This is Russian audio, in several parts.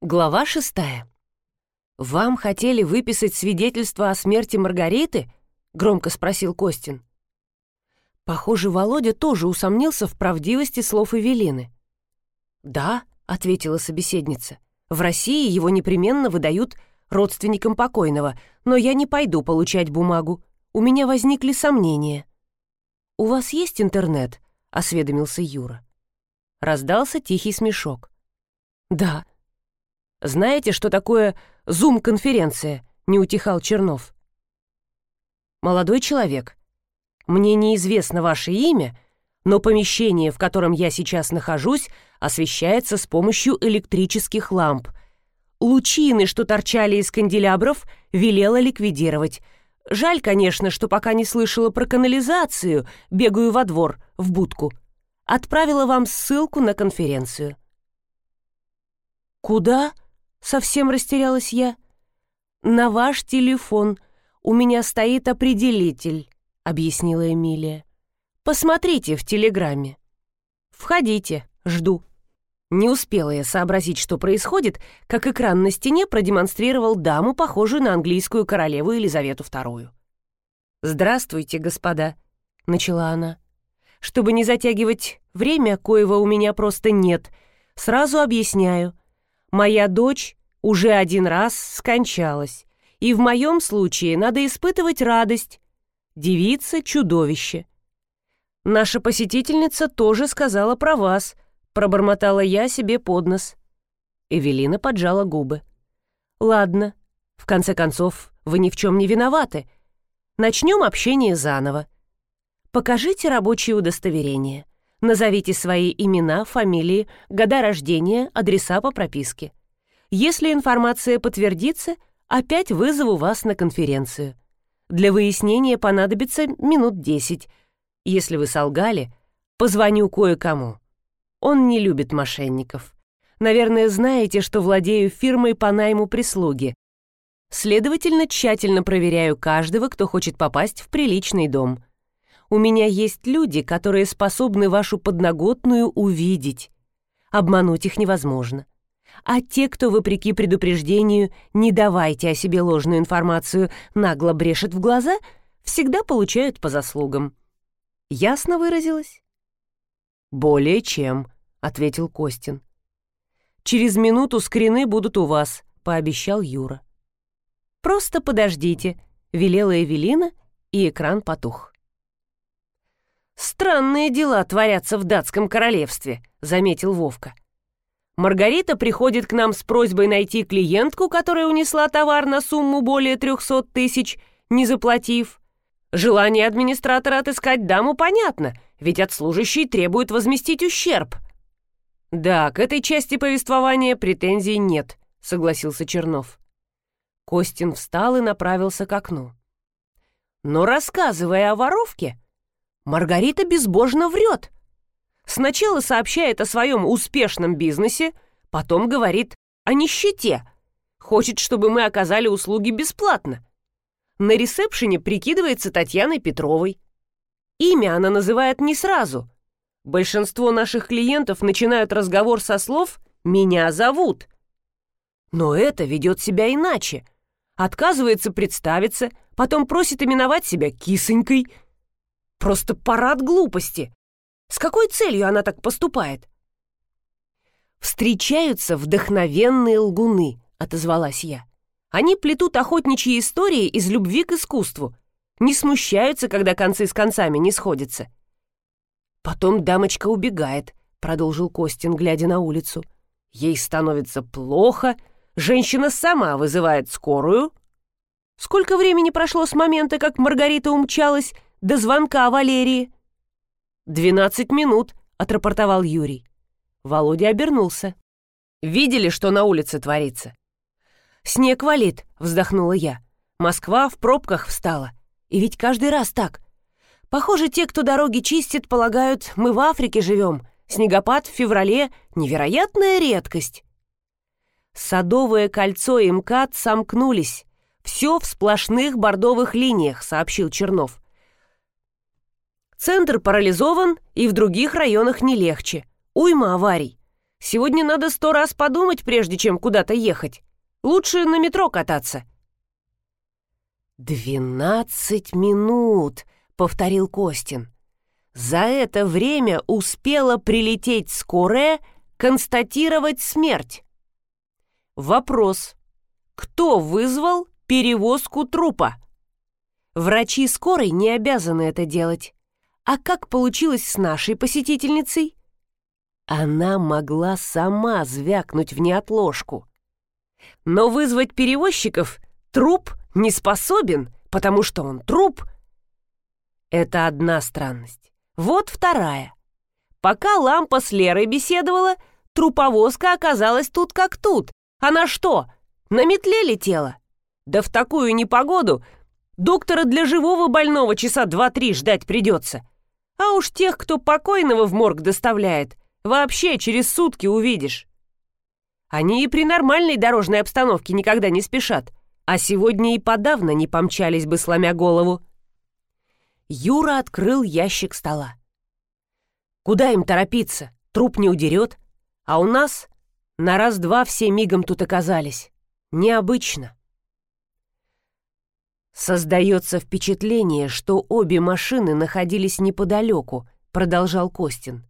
Глава шестая. «Вам хотели выписать свидетельство о смерти Маргариты?» — громко спросил Костин. Похоже, Володя тоже усомнился в правдивости слов Эвелины. «Да», — ответила собеседница, — «в России его непременно выдают родственникам покойного, но я не пойду получать бумагу. У меня возникли сомнения». «У вас есть интернет?» — осведомился Юра. Раздался тихий смешок. «Да», знаете, что такое зум-конференция?» — не утихал Чернов. «Молодой человек, мне неизвестно ваше имя, но помещение, в котором я сейчас нахожусь, освещается с помощью электрических ламп. Лучины, что торчали из канделябров, велела ликвидировать. Жаль, конечно, что пока не слышала про канализацию, бегаю во двор, в будку. Отправила вам ссылку на конференцию». «Куда?» Совсем растерялась я. «На ваш телефон. У меня стоит определитель», — объяснила Эмилия. «Посмотрите в телеграмме». «Входите, жду». Не успела я сообразить, что происходит, как экран на стене продемонстрировал даму, похожую на английскую королеву Елизавету II. «Здравствуйте, господа», — начала она. «Чтобы не затягивать время, коего у меня просто нет, сразу объясняю. Моя дочь уже один раз скончалась, и в моем случае надо испытывать радость. Девица — чудовище. Наша посетительница тоже сказала про вас, пробормотала я себе под нос. Эвелина поджала губы. Ладно, в конце концов, вы ни в чем не виноваты. Начнем общение заново. Покажите рабочее удостоверение. Назовите свои имена, фамилии, года рождения, адреса по прописке. Если информация подтвердится, опять вызову вас на конференцию. Для выяснения понадобится минут десять. Если вы солгали, позвоню кое-кому. Он не любит мошенников. Наверное, знаете, что владею фирмой по найму прислуги. Следовательно, тщательно проверяю каждого, кто хочет попасть в приличный дом. У меня есть люди, которые способны вашу подноготную увидеть. Обмануть их невозможно. А те, кто, вопреки предупреждению, не давайте о себе ложную информацию, нагло брешет в глаза, всегда получают по заслугам. Ясно выразилась? «Более чем», — ответил Костин. «Через минуту скрины будут у вас», — пообещал Юра. «Просто подождите», — велела Эвелина, и экран потух. «Странные дела творятся в датском королевстве», — заметил Вовка. «Маргарита приходит к нам с просьбой найти клиентку, которая унесла товар на сумму более трехсот тысяч, не заплатив. Желание администратора отыскать даму понятно, ведь от служащей требует возместить ущерб». «Да, к этой части повествования претензий нет», — согласился Чернов. Костин встал и направился к окну. «Но рассказывая о воровке, Маргарита безбожно врет. Сначала сообщает о своем успешном бизнесе, потом говорит о нищете. Хочет, чтобы мы оказали услуги бесплатно. На ресепшене прикидывается Татьяной Петровой. Имя она называет не сразу. Большинство наших клиентов начинают разговор со слов «меня зовут». Но это ведет себя иначе. Отказывается представиться, потом просит именовать себя кисонькой – Просто парад глупости. С какой целью она так поступает? «Встречаются вдохновенные лгуны», — отозвалась я. «Они плетут охотничьи истории из любви к искусству, не смущаются, когда концы с концами не сходятся». «Потом дамочка убегает», — продолжил Костин, глядя на улицу. «Ей становится плохо, женщина сама вызывает скорую». «Сколько времени прошло с момента, как Маргарита умчалась до звонка Валерии». «Двенадцать минут», — отрапортовал Юрий. Володя обернулся. «Видели, что на улице творится?» «Снег валит», — вздохнула я. «Москва в пробках встала. И ведь каждый раз так. Похоже, те, кто дороги чистит, полагают, мы в Африке живем. Снегопад в феврале — невероятная редкость». Садовое кольцо и МКАД сомкнулись. «Все в сплошных бордовых линиях», — сообщил Чернов. Центр парализован, и в других районах не легче. Уйма аварий. Сегодня надо сто раз подумать, прежде чем куда-то ехать. Лучше на метро кататься». «Двенадцать минут», — повторил Костин. «За это время успела прилететь скорая, констатировать смерть». Вопрос. Кто вызвал перевозку трупа? Врачи скорой не обязаны это делать. А как получилось с нашей посетительницей? Она могла сама звякнуть в неотложку. Но вызвать перевозчиков труп не способен, потому что он труп. Это одна странность. Вот вторая. Пока лампа с Лерой беседовала, труповозка оказалась тут как тут. Она что, на метле летела? Да в такую непогоду доктора для живого больного часа два-три ждать придется. А уж тех, кто покойного в морг доставляет, вообще через сутки увидишь. Они и при нормальной дорожной обстановке никогда не спешат, а сегодня и подавно не помчались бы, сломя голову. Юра открыл ящик стола. Куда им торопиться? Труп не удерет. А у нас на раз-два все мигом тут оказались. Необычно. Создается впечатление, что обе машины находились неподалеку, продолжал Костин.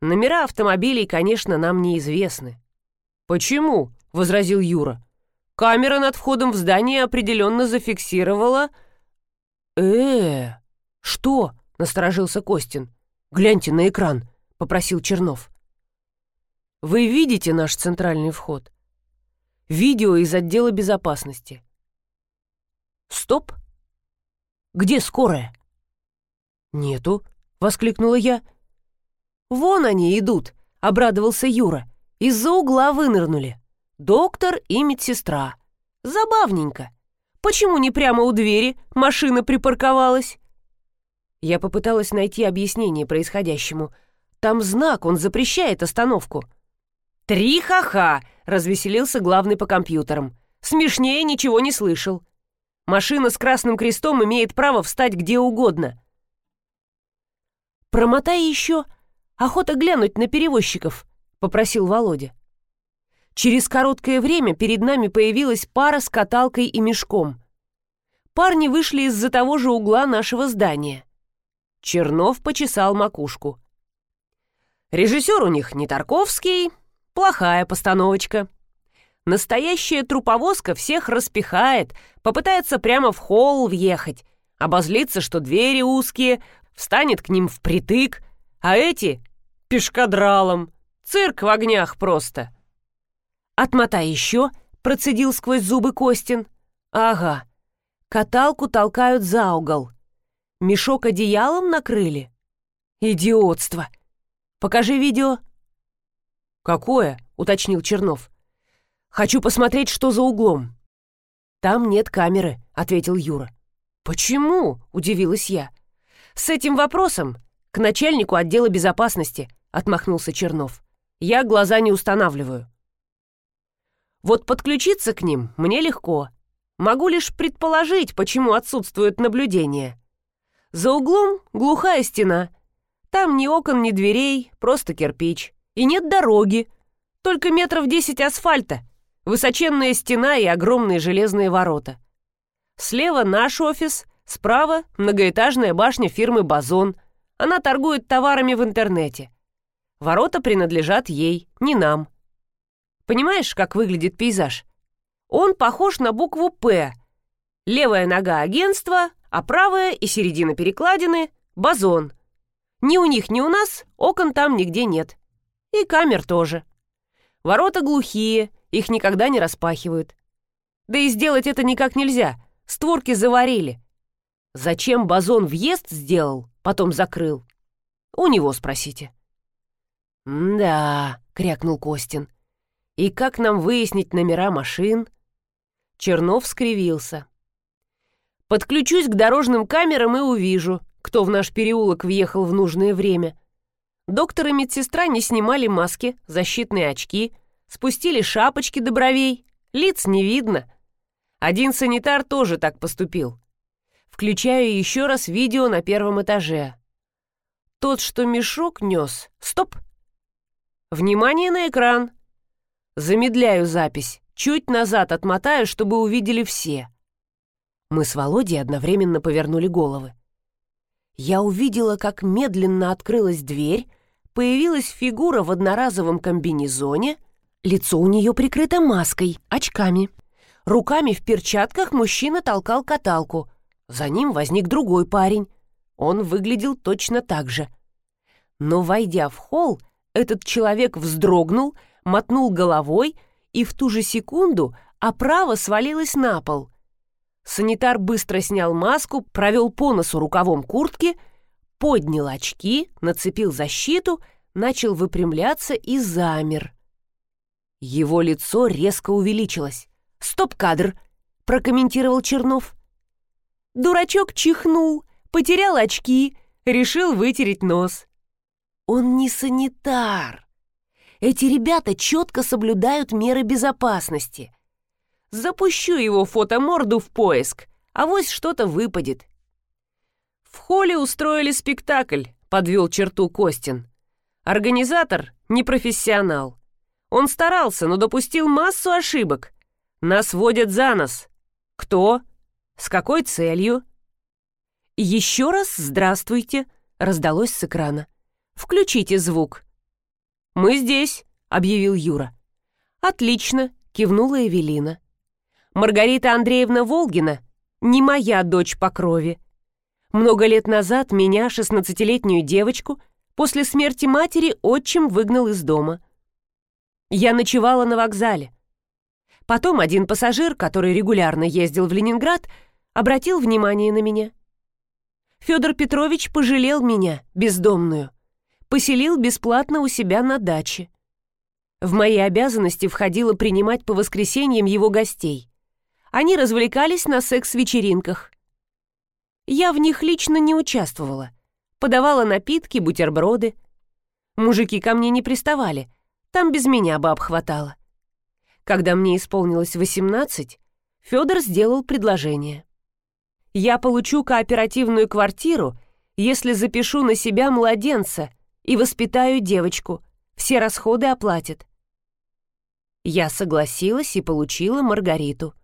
Номера автомобилей, конечно, нам неизвестны. «Почему?» — возразил Юра. «Камера над входом в здание определенно зафиксировала...» э что?» — насторожился Костин. «Гляньте на экран», — попросил Чернов. «Вы видите наш центральный вход?» «Видео из отдела безопасности». «Стоп! Где скорая?» «Нету», — воскликнула я. «Вон они идут», — обрадовался Юра. Из-за угла вынырнули. Доктор и медсестра. Забавненько. Почему не прямо у двери машина припарковалась? Я попыталась найти объяснение происходящему. Там знак, он запрещает остановку. «Три ха-ха!» — развеселился главный по компьютерам. «Смешнее ничего не слышал. Машина с красным крестом имеет право встать где угодно». «Промотай еще. Охота глянуть на перевозчиков», попросил Володя. Через короткое время перед нами появилась пара с каталкой и мешком. Парни вышли из-за того же угла нашего здания. Чернов почесал макушку. Режиссер у них не Тарковский, плохая постановочка. Настоящая труповозка всех распихает, попытается прямо в холл въехать, обозлится, что двери узкие, встанет к ним впритык, а эти — пешкадралом. Цирк в огнях просто. Отмотай еще, процедил сквозь зубы Костин. Ага. Каталку толкают за угол. Мешок одеялом накрыли? Идиотство. Покажи видео. Какое? уточнил Чернов. Хочу посмотреть, что за углом. Там нет камеры, ответил Юра. Почему? удивилась я. С этим вопросом к начальнику отдела безопасности, отмахнулся Чернов. Я глаза не устанавливаю. Вот подключиться к ним мне легко. Могу лишь предположить, почему отсутствует наблюдение. За углом глухая стена. Там ни окон, ни дверей, просто кирпич. И нет дороги. Только метров десять асфальта. Высоченная стена и огромные железные ворота. Слева наш офис, справа многоэтажная башня фирмы «Базон». Она торгует товарами в интернете. Ворота принадлежат ей, не нам. Понимаешь, как выглядит пейзаж? Он похож на букву «П». Левая нога агентства, а правая и середина перекладины — базон. Ни у них, ни у нас окон там нигде нет. И камер тоже. Ворота глухие, их никогда не распахивают. Да и сделать это никак нельзя, створки заварили. Зачем базон въезд сделал, потом закрыл? У него спросите. «Да», — крякнул Костин. «И как нам выяснить номера машин?» Чернов скривился. «Подключусь к дорожным камерам и увижу, кто в наш переулок въехал в нужное время. Доктор и медсестра не снимали маски, защитные очки, спустили шапочки до бровей, лиц не видно. Один санитар тоже так поступил. Включаю еще раз видео на первом этаже. Тот, что мешок нес... Стоп!» Внимание на экран. Замедляю запись. Чуть назад отмотаю, чтобы увидели все. Мы с Володей одновременно повернули головы. Я увидела, как медленно открылась дверь, появилась фигура в одноразовом комбинезоне, лицо у нее прикрыто маской, очками. Руками в перчатках мужчина толкал каталку. За ним возник другой парень. Он выглядел точно так же. Но, войдя в холл, этот человек вздрогнул, мотнул головой, и в ту же секунду оправа свалилась на пол. Санитар быстро снял маску, провел по носу рукавом куртки, поднял очки, нацепил защиту, начал выпрямляться и замер. Его лицо резко увеличилось. «Стоп-кадр!» — прокомментировал Чернов. Дурачок чихнул, потерял очки, решил вытереть нос. Он не санитар. Эти ребята четко соблюдают меры безопасности. Запущу его фотоморду в поиск, а вось что-то выпадет. В холле устроили спектакль, подвел черту Костин. Организатор — не профессионал. Он старался, но допустил массу ошибок. Нас водят за нос. Кто? С какой целью? Еще раз здравствуйте, раздалось с экрана. Включите звук. Мы здесь, объявил Юра. Отлично, кивнула Эвелина. Маргарита Андреевна Волгина не моя дочь по крови. Много лет назад меня, шестнадцатилетнюю девочку, после смерти матери отчим выгнал из дома. Я ночевала на вокзале. Потом один пассажир, который регулярно ездил в Ленинград, обратил внимание на меня. Федор Петрович пожалел меня, бездомную, поселил бесплатно у себя на даче. В мои обязанности входило принимать по воскресеньям его гостей. Они развлекались на секс-вечеринках. Я в них лично не участвовала. Подавала напитки, бутерброды. Мужики ко мне не приставали, там без меня бы обхватало. Когда мне исполнилось 18, Федор сделал предложение. Я получу кооперативную квартиру, если запишу на себя младенца и воспитаю девочку. Все расходы оплатят. Я согласилась и получила Маргариту.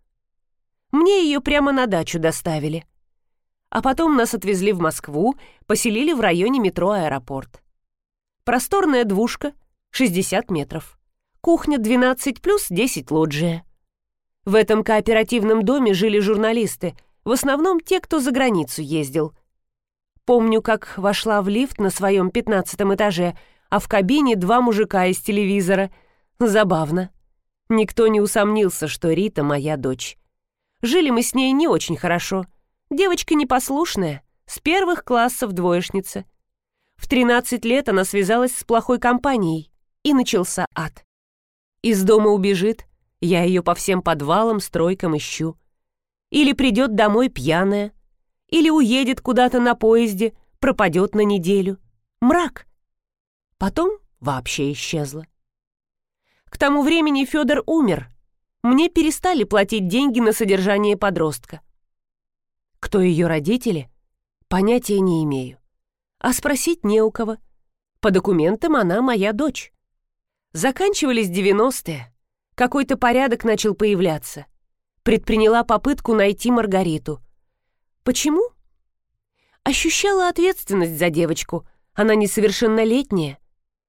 Мне ее прямо на дачу доставили. А потом нас отвезли в Москву, поселили в районе метро «Аэропорт». Просторная двушка, 60 метров. Кухня 12 плюс 10 лоджия. В этом кооперативном доме жили журналисты, в основном те, кто за границу ездил. Помню, как вошла в лифт на своем пятнадцатом этаже, а в кабине два мужика из телевизора. Забавно. Никто не усомнился, что Рита моя дочь. Жили мы с ней не очень хорошо. Девочка непослушная, с первых классов двоечница. В 13 лет она связалась с плохой компанией, и начался ад. Из дома убежит, я ее по всем подвалам, стройкам ищу. Или придет домой пьяная, или уедет куда-то на поезде, пропадет на неделю. Мрак. Потом вообще исчезла. К тому времени Федор умер, мне перестали платить деньги на содержание подростка. Кто ее родители? Понятия не имею. А спросить не у кого. По документам она моя дочь. Заканчивались девяностые. Какой-то порядок начал появляться. Предприняла попытку найти Маргариту. Почему? Ощущала ответственность за девочку. Она несовершеннолетняя.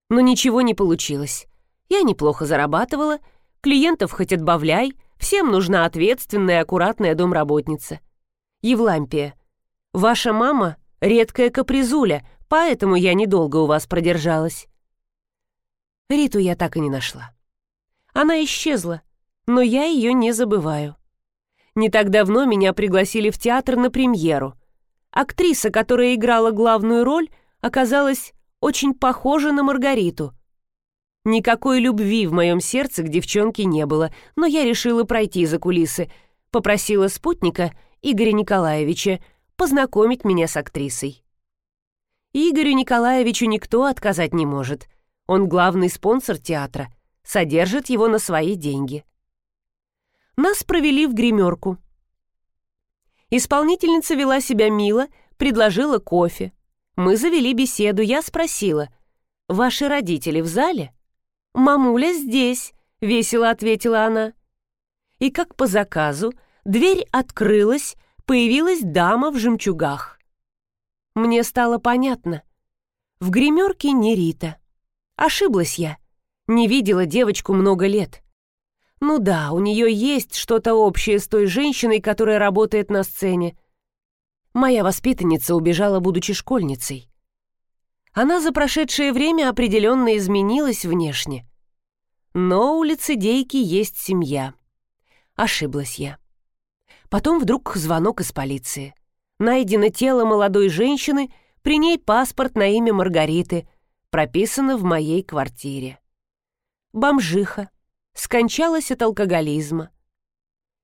Но ничего не получилось. Я неплохо зарабатывала, Клиентов хоть отбавляй, всем нужна ответственная, аккуратная домработница. Евлампия, ваша мама — редкая капризуля, поэтому я недолго у вас продержалась. Риту я так и не нашла. Она исчезла, но я ее не забываю. Не так давно меня пригласили в театр на премьеру. Актриса, которая играла главную роль, оказалась очень похожа на Маргариту — Никакой любви в моем сердце к девчонке не было, но я решила пройти за кулисы. Попросила спутника, Игоря Николаевича, познакомить меня с актрисой. Игорю Николаевичу никто отказать не может. Он главный спонсор театра, содержит его на свои деньги. Нас провели в гримерку. Исполнительница вела себя мило, предложила кофе. Мы завели беседу, я спросила, «Ваши родители в зале?» «Мамуля здесь», — весело ответила она. И как по заказу, дверь открылась, появилась дама в жемчугах. Мне стало понятно. В гримерке не Рита. Ошиблась я. Не видела девочку много лет. Ну да, у нее есть что-то общее с той женщиной, которая работает на сцене. Моя воспитанница убежала, будучи школьницей. Она за прошедшее время определенно изменилась внешне. Но у лицедейки есть семья. Ошиблась я. Потом вдруг звонок из полиции. Найдено тело молодой женщины, при ней паспорт на имя Маргариты, прописано в моей квартире. Бомжиха. Скончалась от алкоголизма.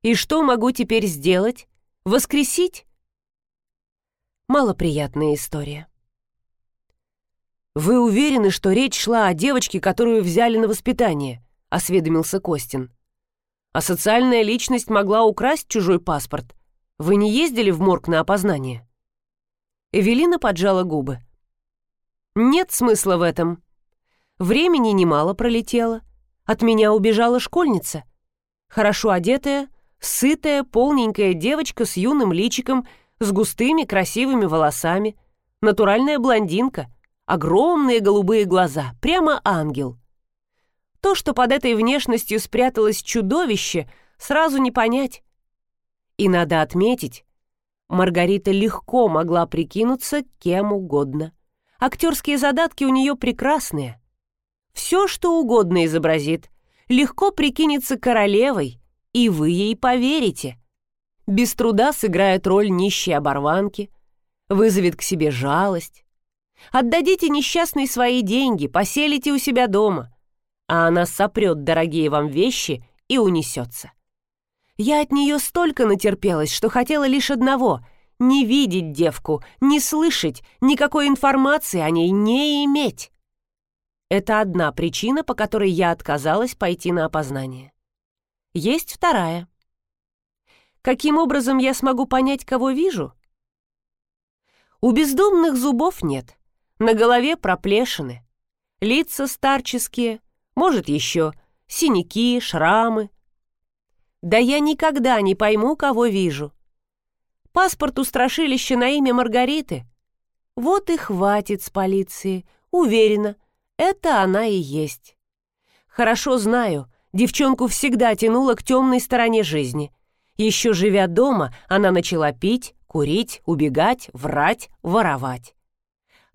И что могу теперь сделать? Воскресить? Малоприятная история. «Вы уверены, что речь шла о девочке, которую взяли на воспитание?» — осведомился Костин. «А социальная личность могла украсть чужой паспорт. Вы не ездили в морг на опознание?» Эвелина поджала губы. «Нет смысла в этом. Времени немало пролетело. От меня убежала школьница. Хорошо одетая, сытая, полненькая девочка с юным личиком, с густыми красивыми волосами. Натуральная блондинка — огромные голубые глаза, прямо ангел. То, что под этой внешностью спряталось чудовище, сразу не понять. И надо отметить, Маргарита легко могла прикинуться кем угодно. Актерские задатки у нее прекрасные. Все, что угодно изобразит, легко прикинется королевой, и вы ей поверите. Без труда сыграет роль нищей оборванки, вызовет к себе жалость, Отдадите несчастной свои деньги, поселите у себя дома, а она сопрет дорогие вам вещи и унесется. Я от нее столько натерпелась, что хотела лишь одного — не видеть девку, не слышать, никакой информации о ней не иметь. Это одна причина, по которой я отказалась пойти на опознание. Есть вторая. Каким образом я смогу понять, кого вижу? У бездомных зубов нет, на голове проплешины, лица старческие, может еще синяки, шрамы. Да я никогда не пойму, кого вижу. Паспорт у на имя Маргариты. Вот и хватит с полиции. Уверена, это она и есть. Хорошо знаю, девчонку всегда тянуло к темной стороне жизни. Еще живя дома, она начала пить, курить, убегать, врать, воровать.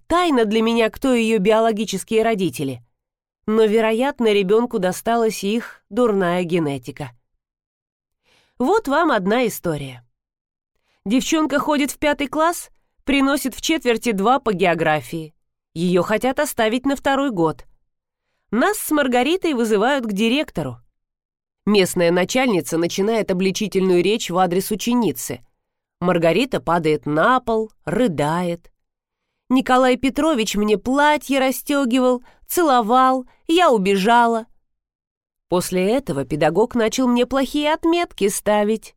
Тайна для меня, кто ее биологические родители. Но, вероятно, ребенку досталась их дурная генетика. Вот вам одна история. Девчонка ходит в пятый класс, приносит в четверти два по географии. Ее хотят оставить на второй год. Нас с Маргаритой вызывают к директору. Местная начальница начинает обличительную речь в адрес ученицы. Маргарита падает на пол, рыдает. Николай Петрович мне платье расстегивал, целовал, я убежала. После этого педагог начал мне плохие отметки ставить.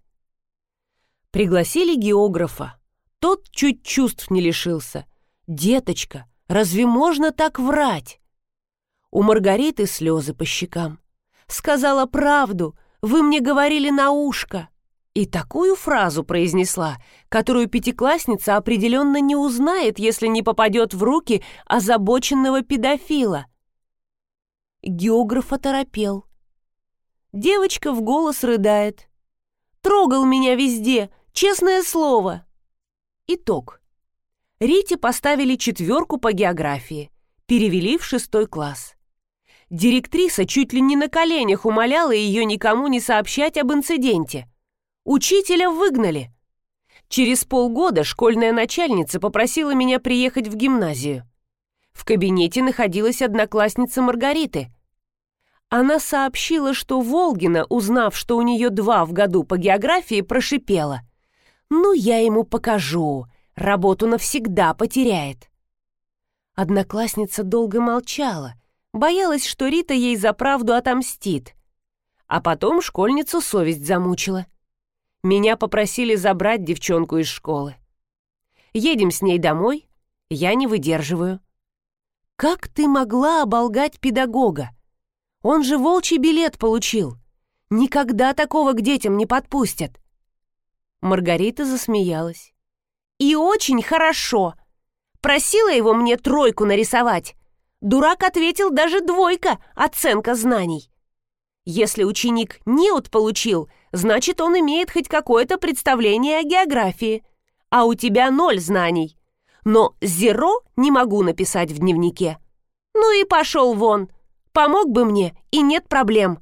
Пригласили географа. Тот чуть чувств не лишился. «Деточка, разве можно так врать?» У Маргариты слезы по щекам. «Сказала правду, вы мне говорили на ушко». И такую фразу произнесла, которую пятиклассница определенно не узнает, если не попадет в руки озабоченного педофила. Географ оторопел. Девочка в голос рыдает. «Трогал меня везде, честное слово!» Итог. Рите поставили четверку по географии, перевели в шестой класс. Директриса чуть ли не на коленях умоляла ее никому не сообщать об инциденте – Учителя выгнали. Через полгода школьная начальница попросила меня приехать в гимназию. В кабинете находилась одноклассница Маргариты. Она сообщила, что Волгина, узнав, что у нее два в году по географии, прошипела. «Ну, я ему покажу, работу навсегда потеряет». Одноклассница долго молчала, боялась, что Рита ей за правду отомстит. А потом школьницу совесть замучила. Меня попросили забрать девчонку из школы. Едем с ней домой, я не выдерживаю. Как ты могла оболгать педагога? Он же волчий билет получил. Никогда такого к детям не подпустят. Маргарита засмеялась. И очень хорошо. Просила его мне тройку нарисовать. Дурак ответил даже двойка, оценка знаний. Если ученик неуд получил, значит, он имеет хоть какое-то представление о географии. А у тебя ноль знаний. Но «зеро» не могу написать в дневнике. Ну и пошел вон. Помог бы мне, и нет проблем.